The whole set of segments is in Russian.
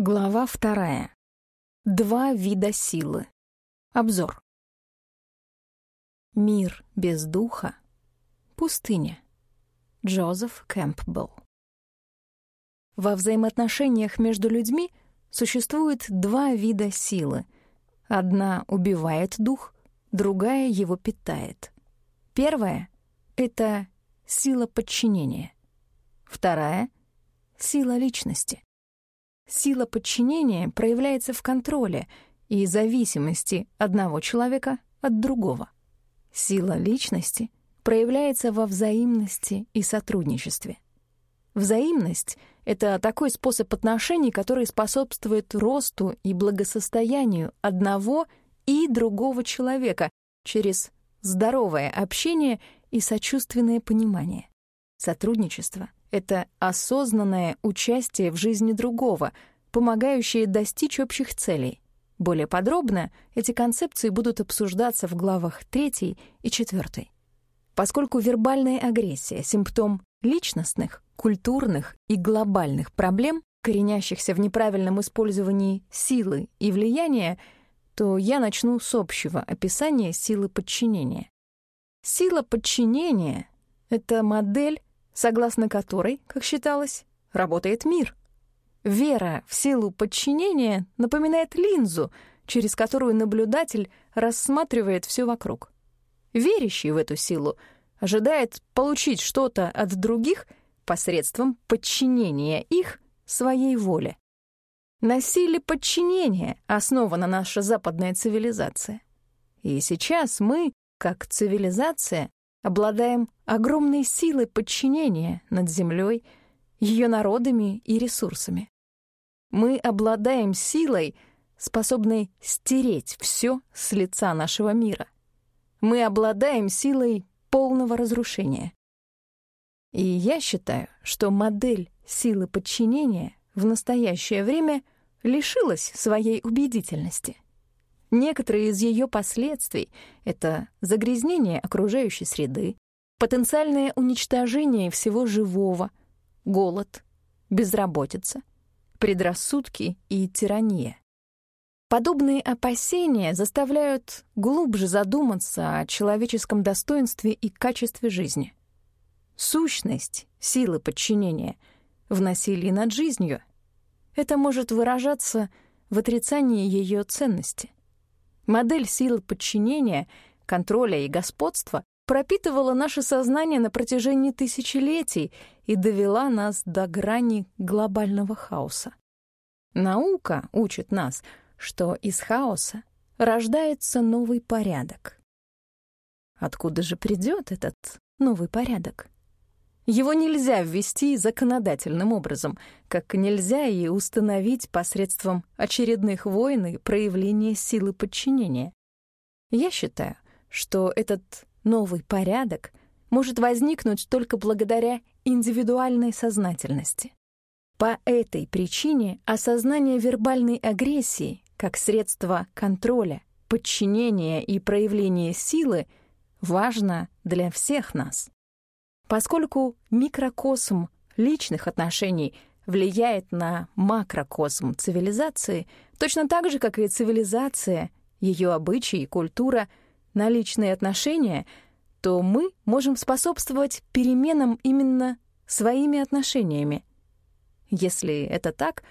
Глава вторая. Два вида силы. Обзор. Мир без духа — пустыня. Джозеф Кэмпбелл. Во взаимоотношениях между людьми существует два вида силы. Одна убивает дух, другая его питает. Первая — это сила подчинения. Вторая — сила личности. Сила подчинения проявляется в контроле и зависимости одного человека от другого. Сила личности проявляется во взаимности и сотрудничестве. Взаимность — это такой способ отношений, который способствует росту и благосостоянию одного и другого человека через здоровое общение и сочувственное понимание. Сотрудничество это осознанное участие в жизни другого, помогающее достичь общих целей. Более подробно эти концепции будут обсуждаться в главах 3 и 4. Поскольку вербальная агрессия — симптом личностных, культурных и глобальных проблем, коренящихся в неправильном использовании силы и влияния, то я начну с общего описания силы подчинения. Сила подчинения — это модель согласно которой, как считалось, работает мир. Вера в силу подчинения напоминает линзу, через которую наблюдатель рассматривает все вокруг. Верящий в эту силу ожидает получить что-то от других посредством подчинения их своей воле. На силе подчинения основана наша западная цивилизация. И сейчас мы, как цивилизация, обладаем огромной силой подчинения над землей, ее народами и ресурсами. Мы обладаем силой, способной стереть все с лица нашего мира. Мы обладаем силой полного разрушения. И я считаю, что модель силы подчинения в настоящее время лишилась своей убедительности — Некоторые из ее последствий — это загрязнение окружающей среды, потенциальное уничтожение всего живого, голод, безработица, предрассудки и тирания. Подобные опасения заставляют глубже задуматься о человеческом достоинстве и качестве жизни. Сущность силы подчинения в насилии над жизнью — это может выражаться в отрицании ее ценности. Модель сил подчинения, контроля и господства пропитывала наше сознание на протяжении тысячелетий и довела нас до грани глобального хаоса. Наука учит нас, что из хаоса рождается новый порядок. Откуда же придет этот новый порядок? Его нельзя ввести законодательным образом, как нельзя и установить посредством очередных войн и проявления силы подчинения. Я считаю, что этот новый порядок может возникнуть только благодаря индивидуальной сознательности. По этой причине осознание вербальной агрессии как средство контроля, подчинения и проявления силы важно для всех нас. Поскольку микрокосм личных отношений влияет на макрокосм цивилизации, точно так же, как и цивилизация, ее обычаи и культура на личные отношения, то мы можем способствовать переменам именно своими отношениями. Если это так,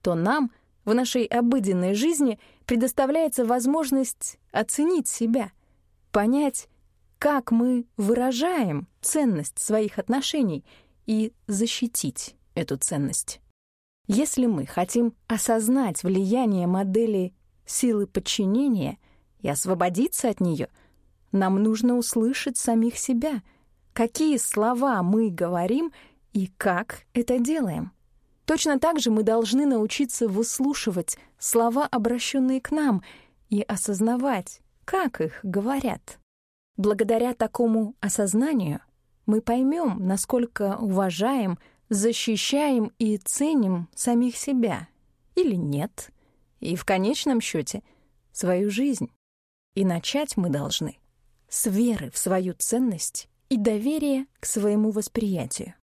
то нам в нашей обыденной жизни предоставляется возможность оценить себя, понять, как мы выражаем ценность своих отношений и защитить эту ценность. Если мы хотим осознать влияние модели силы подчинения и освободиться от нее, нам нужно услышать самих себя, какие слова мы говорим и как это делаем. Точно так же мы должны научиться выслушивать слова, обращенные к нам, и осознавать, как их говорят. Благодаря такому осознанию мы поймем, насколько уважаем, защищаем и ценим самих себя или нет, и в конечном счете свою жизнь. И начать мы должны с веры в свою ценность и доверия к своему восприятию.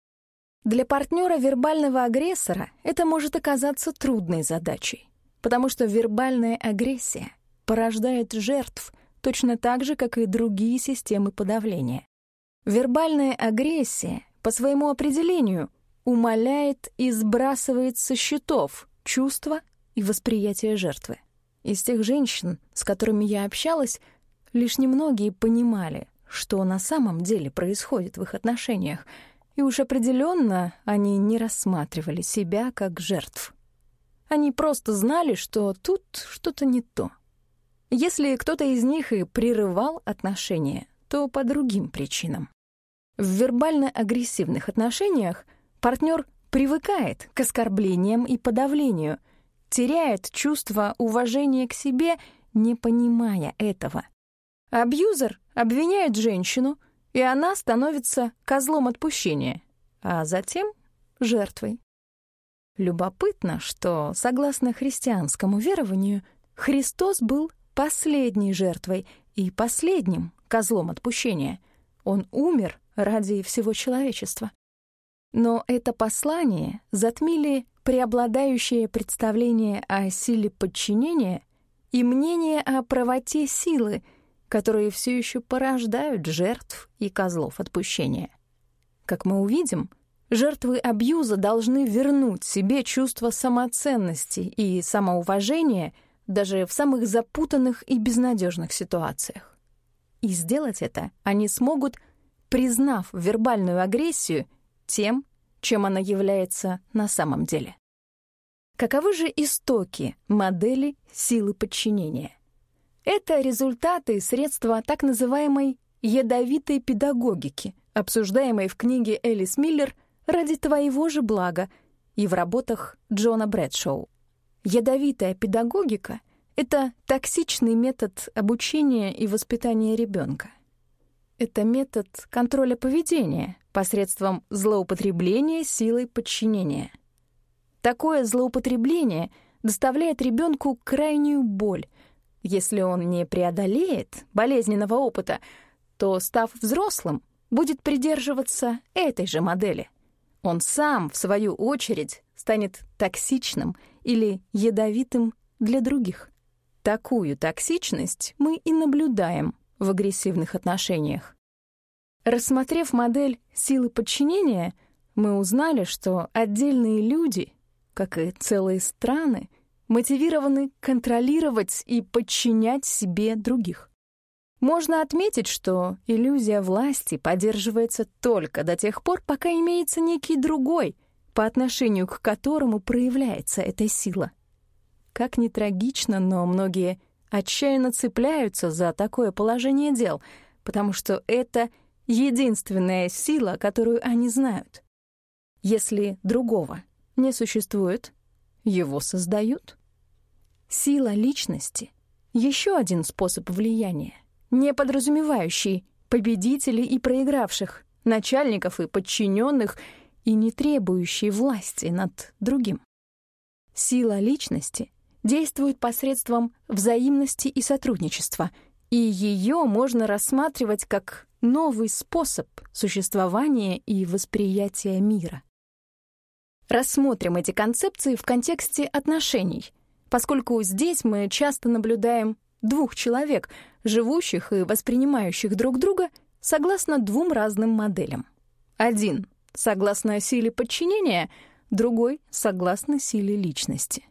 Для партнера вербального агрессора это может оказаться трудной задачей, потому что вербальная агрессия порождает жертв точно так же, как и другие системы подавления. Вербальная агрессия по своему определению умаляет и сбрасывает со счетов чувства и восприятие жертвы. Из тех женщин, с которыми я общалась, лишь немногие понимали, что на самом деле происходит в их отношениях — и уж определенно они не рассматривали себя как жертв. Они просто знали, что тут что-то не то. Если кто-то из них и прерывал отношения, то по другим причинам. В вербально-агрессивных отношениях партнер привыкает к оскорблениям и подавлению, теряет чувство уважения к себе, не понимая этого. Абьюзер обвиняет женщину — и она становится козлом отпущения, а затем — жертвой. Любопытно, что, согласно христианскому верованию, Христос был последней жертвой и последним козлом отпущения. Он умер ради всего человечества. Но это послание затмили преобладающее представление о силе подчинения и мнение о правоте силы — которые все еще порождают жертв и козлов отпущения. Как мы увидим, жертвы абьюза должны вернуть себе чувство самоценности и самоуважения даже в самых запутанных и безнадежных ситуациях. И сделать это они смогут, признав вербальную агрессию тем, чем она является на самом деле. Каковы же истоки модели силы подчинения? Это результаты средства так называемой ядовитой педагогики, обсуждаемой в книге Элис Миллер «Ради твоего же блага» и в работах Джона Брэдшоу. Ядовитая педагогика — это токсичный метод обучения и воспитания ребенка. Это метод контроля поведения посредством злоупотребления силой подчинения. Такое злоупотребление доставляет ребенку крайнюю боль, если он не преодолеет болезненного опыта, то, став взрослым, будет придерживаться этой же модели. Он сам, в свою очередь, станет токсичным или ядовитым для других. Такую токсичность мы и наблюдаем в агрессивных отношениях. Рассмотрев модель силы подчинения, мы узнали, что отдельные люди, как и целые страны, мотивированы контролировать и подчинять себе других. Можно отметить, что иллюзия власти поддерживается только до тех пор, пока имеется некий другой, по отношению к которому проявляется эта сила. Как ни трагично, но многие отчаянно цепляются за такое положение дел, потому что это единственная сила, которую они знают. Если другого не существует, его создают. Сила личности — еще один способ влияния, не подразумевающий победителей и проигравших, начальников и подчиненных и не требующий власти над другим. Сила личности действует посредством взаимности и сотрудничества, и ее можно рассматривать как новый способ существования и восприятия мира. Рассмотрим эти концепции в контексте отношений, поскольку здесь мы часто наблюдаем двух человек, живущих и воспринимающих друг друга согласно двум разным моделям. Один — согласно силе подчинения, другой — согласно силе личности.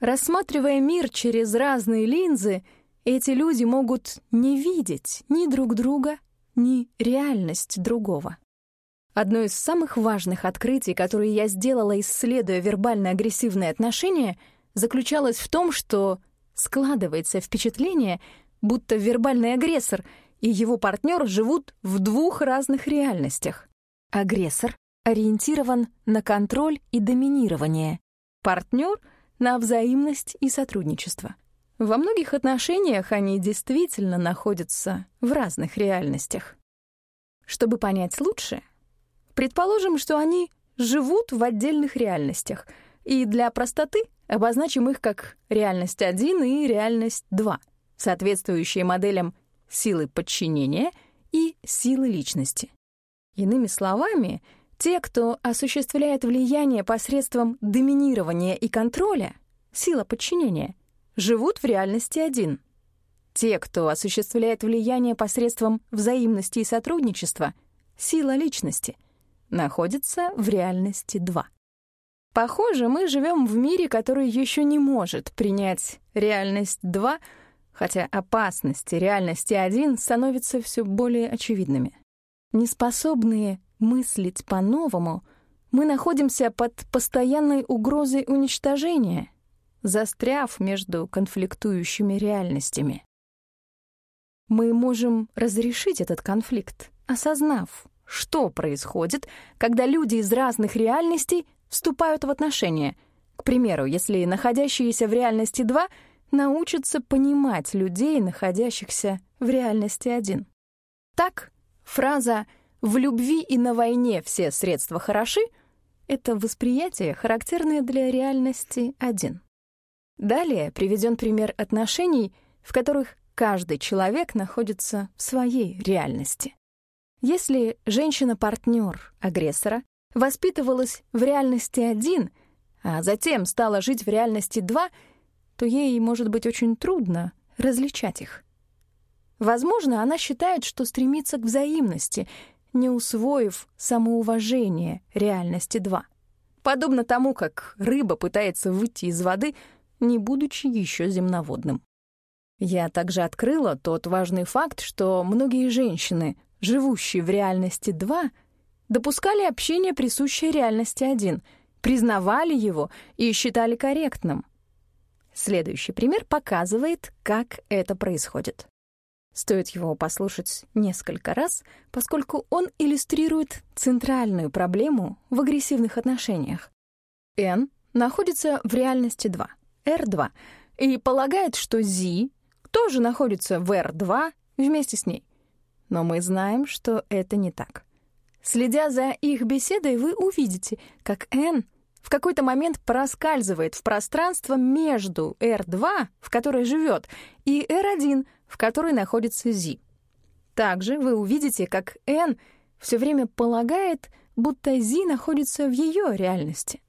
Рассматривая мир через разные линзы, эти люди могут не видеть ни друг друга, ни реальность другого. Одно из самых важных открытий, которые я сделала, исследуя вербально-агрессивные отношения, заключалось в том, что складывается впечатление, будто вербальный агрессор и его партнер живут в двух разных реальностях. Агрессор ориентирован на контроль и доминирование, партнер — на взаимность и сотрудничество. Во многих отношениях они действительно находятся в разных реальностях. Чтобы понять лучше, Предположим, что они живут в отдельных реальностях, и для простоты обозначим их как реальность 1 и реальность 2, соответствующие моделям силы подчинения и силы личности. Иными словами, Те, кто осуществляет влияние посредством доминирования и контроля, сила подчинения, живут в реальности один. Те, кто осуществляет влияние посредством взаимности и сотрудничества, сила личности, находятся в реальности два. Похоже, мы живем в мире, который еще не может принять реальность 2, хотя опасности реальности 1 становятся все более очевидными. Неспособные мыслить по-новому, мы находимся под постоянной угрозой уничтожения, застряв между конфликтующими реальностями. Мы можем разрешить этот конфликт, осознав, что происходит, когда люди из разных реальностей вступают в отношения. К примеру, если находящиеся в реальности два научатся понимать людей, находящихся в реальности один. Так, фраза «в любви и на войне все средства хороши» — это восприятие, характерное для реальности один. Далее приведен пример отношений, в которых каждый человек находится в своей реальности. Если женщина-партнер агрессора воспитывалась в реальности один, а затем стала жить в реальности два, то ей может быть очень трудно различать их. Возможно, она считает, что стремится к взаимности, не усвоив самоуважение реальности два. Подобно тому, как рыба пытается выйти из воды, не будучи еще земноводным. Я также открыла тот важный факт, что многие женщины, живущие в реальности два, допускали общение, присущее реальности один, признавали его и считали корректным. Следующий пример показывает, как это происходит. Стоит его послушать несколько раз, поскольку он иллюстрирует центральную проблему в агрессивных отношениях. Н находится в реальности 2, R2, и полагает, что Z тоже находится в R2 вместе с ней. Но мы знаем, что это не так. Следя за их беседой, вы увидите, как Н в какой-то момент проскальзывает в пространство между R2, в которой живет, и R1, в которой находится Z. Также вы увидите, как N все время полагает, будто Z находится в ее реальности.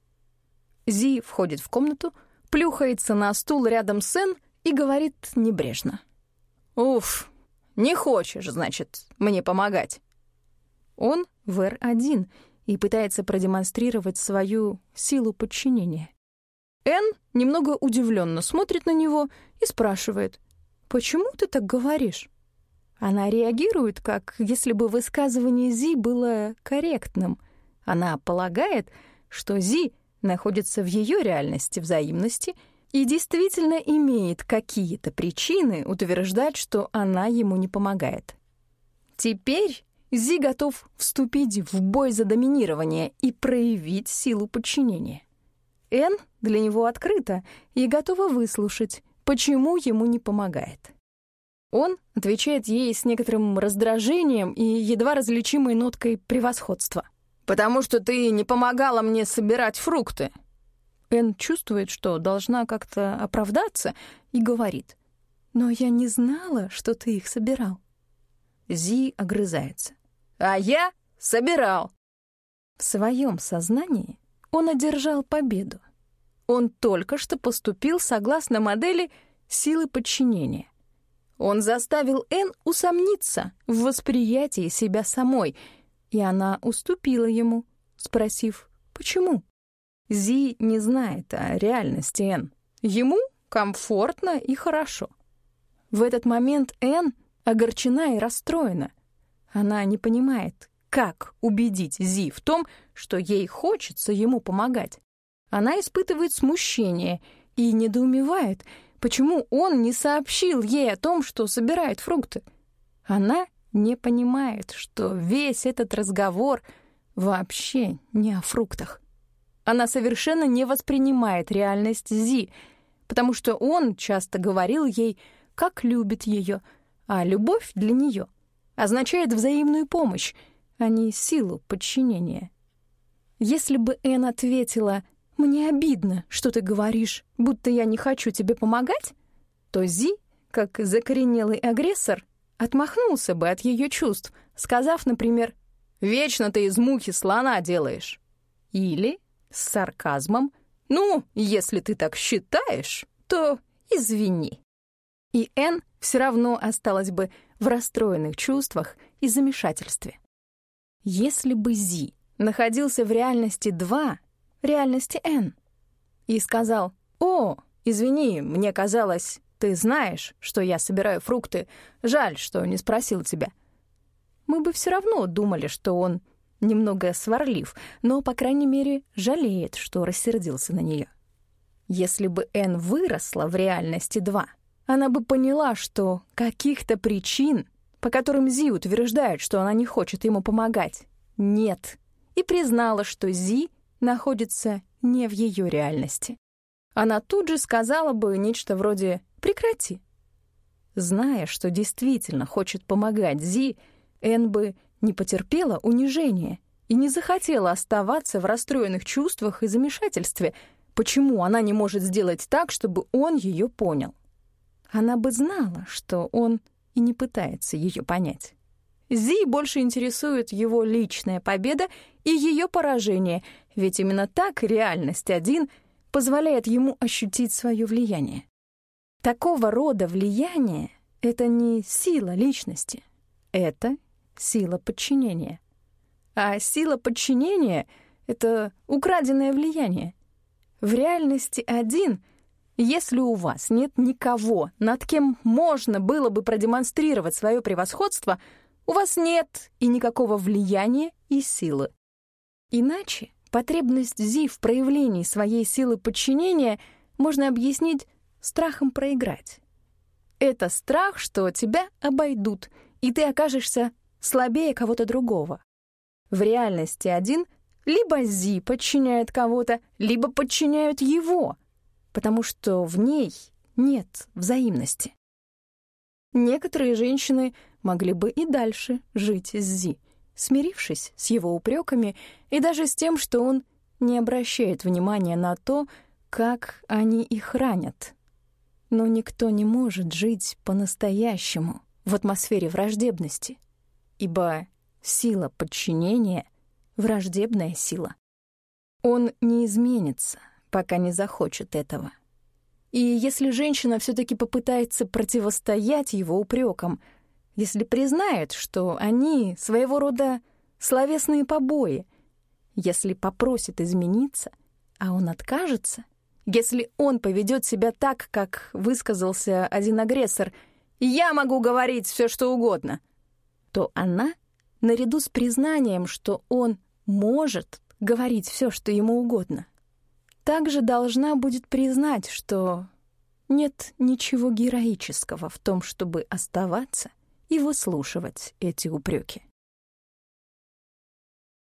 Z входит в комнату, плюхается на стул рядом с N и говорит небрежно. «Уф, не хочешь, значит, мне помогать?» Он в R1 и пытается продемонстрировать свою силу подчинения. Н немного удивленно смотрит на него и спрашивает, «Почему ты так говоришь?» Она реагирует, как если бы высказывание Зи было корректным. Она полагает, что Зи находится в ее реальности взаимности и действительно имеет какие-то причины утверждать, что она ему не помогает. Теперь Зи готов вступить в бой за доминирование и проявить силу подчинения. Н для него открыта и готова выслушать, почему ему не помогает. Он отвечает ей с некоторым раздражением и едва различимой ноткой превосходства. «Потому что ты не помогала мне собирать фрукты». Н чувствует, что должна как-то оправдаться, и говорит. «Но я не знала, что ты их собирал». Зи огрызается. А я собирал. В своем сознании он одержал победу. Он только что поступил согласно модели силы подчинения. Он заставил Н усомниться в восприятии себя самой, и она уступила ему, спросив, почему. Зи не знает о реальности Н. Ему комфортно и хорошо. В этот момент Н огорчена и расстроена — она не понимает, как убедить Зи в том, что ей хочется ему помогать. Она испытывает смущение и недоумевает, почему он не сообщил ей о том, что собирает фрукты. Она не понимает, что весь этот разговор вообще не о фруктах. Она совершенно не воспринимает реальность Зи, потому что он часто говорил ей, как любит ее, а любовь для нее означает взаимную помощь, а не силу подчинения. Если бы Эн ответила «Мне обидно, что ты говоришь, будто я не хочу тебе помогать», то Зи, как закоренелый агрессор, отмахнулся бы от ее чувств, сказав, например, Вечно ты из мухи слона делаешь». Или с сарказмом «Ну, если ты так считаешь, то извини». И Энн все равно осталась бы в расстроенных чувствах и замешательстве. Если бы Зи находился в реальности 2, реальности N, и сказал «О, извини, мне казалось, ты знаешь, что я собираю фрукты, жаль, что не спросил тебя», мы бы все равно думали, что он немного сварлив, но, по крайней мере, жалеет, что рассердился на нее. Если бы Энн выросла в реальности 2, она бы поняла, что каких-то причин, по которым Зи утверждает, что она не хочет ему помогать, нет, и признала, что Зи находится не в ее реальности. Она тут же сказала бы нечто вроде «прекрати». Зная, что действительно хочет помогать Зи, Энн бы не потерпела унижения и не захотела оставаться в расстроенных чувствах и замешательстве, почему она не может сделать так, чтобы он ее понял. Она бы знала, что он и не пытается ее понять. Зи больше интересует его личная победа и ее поражение, ведь именно так реальность один позволяет ему ощутить свое влияние. Такого рода влияние — это не сила личности, это сила подчинения. А сила подчинения — это украденное влияние. В реальности один, если у вас нет никого, над кем можно было бы продемонстрировать свое превосходство, у вас нет и никакого влияния и силы. Иначе потребность Зи в проявлении своей силы подчинения можно объяснить страхом проиграть. Это страх, что тебя обойдут, и ты окажешься слабее кого-то другого. В реальности один либо Зи подчиняет кого-то, либо подчиняют его, потому что в ней нет взаимности. Некоторые женщины могли бы и дальше жить с Зи, смирившись с его упреками и даже с тем, что он не обращает внимания на то, как они их ранят. Но никто не может жить по-настоящему в атмосфере враждебности ибо сила подчинения — враждебная сила. Он не изменится, пока не захочет этого. И если женщина все таки попытается противостоять его упрекам, если признает, что они своего рода словесные побои, если попросит измениться, а он откажется, если он поведет себя так, как высказался один агрессор, «Я могу говорить все, что угодно», то она, наряду с признанием, что он может говорить все, что ему угодно, также должна будет признать, что нет ничего героического в том, чтобы оставаться и выслушивать эти упреки.